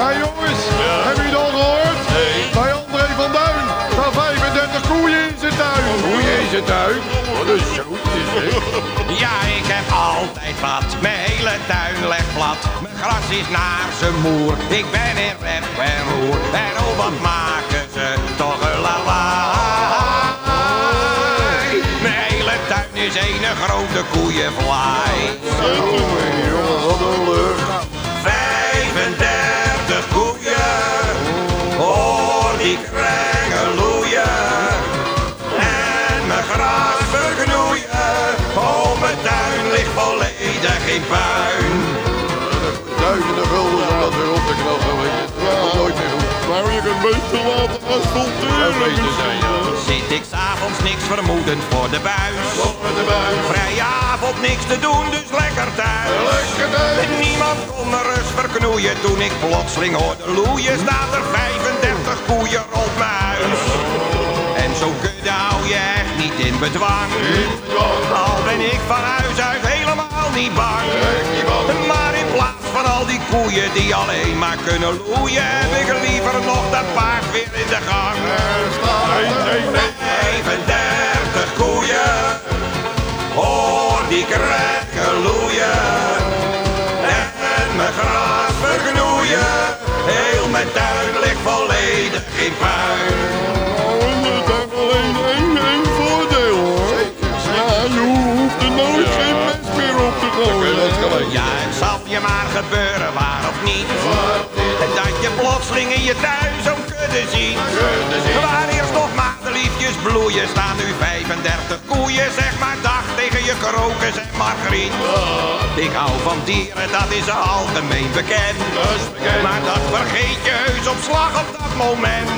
Hé jongens, hebben jullie het al gehoord? Bij André van Duin staan 35 koeien in zijn tuin. Koeien in zijn tuin? Wat een zootje zeg. Ja, ik heb altijd wat. Mijn hele tuin legt plat. Mijn gras is naar zijn moer. Ik ben in rep en roer. En oh, wat maken ze toch een lawaai. Mijn hele tuin is een grote koeienvlaai. Jongen, wat een lucht. Die krengen loeien. En mijn gras verknoeien, oh mijn tuin ligt volledig in puin. Duizenden gulden om dat weer op te knappen, weet je. Dat komt nooit meer goed. Nou, je kunt beter laten asfalteren. zijn, ja. Zit ik s'avonds niks vermoedend voor de buis. Met de. Vrije avond niks te doen, dus lekker thuis. Lekker thuis. Niemand kon me rust verknoeien toen ik plotseling hoorde loeien. Staat er 35 koeien op mijn huis. En zo kudde hou je echt niet in bedwang. Al ben ik van huis uit helemaal niet bang. Maar in plaats van al die koeien die alleen maar kunnen loeien, heb ik liever nog dat paard weer in de gang. Nee. 35 koeien, hoor die krenken loeien. En mijn gras maar gebeuren, waar of niet. Dat je plotseling in je tuin zo'n kudde ziet. Waar eerst nog madeliefjes bloeien, staan nu 35 koeien. Zeg maar dag tegen je krokus en margriet. Ik hou van dieren, dat is algemeen bekend. Maar dat vergeet je heus op slag op dat moment.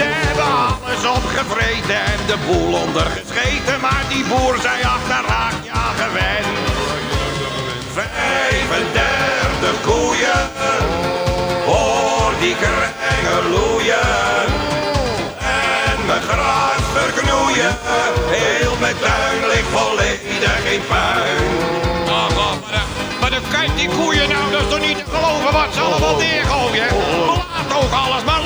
Ze hebben alles opgevreten en de boel ondergescheten. Maar die boer zei achterhaak, 35 koeien, hoor die krengen loeien. En mijn gras verknoeien, heel mijn tuin ligt volledig in puin. Ach, maar, dan- maar dan kijk die koeien nou, dat is toch niet te geloven wat ze allemaal neergooien. Laat ook alles maar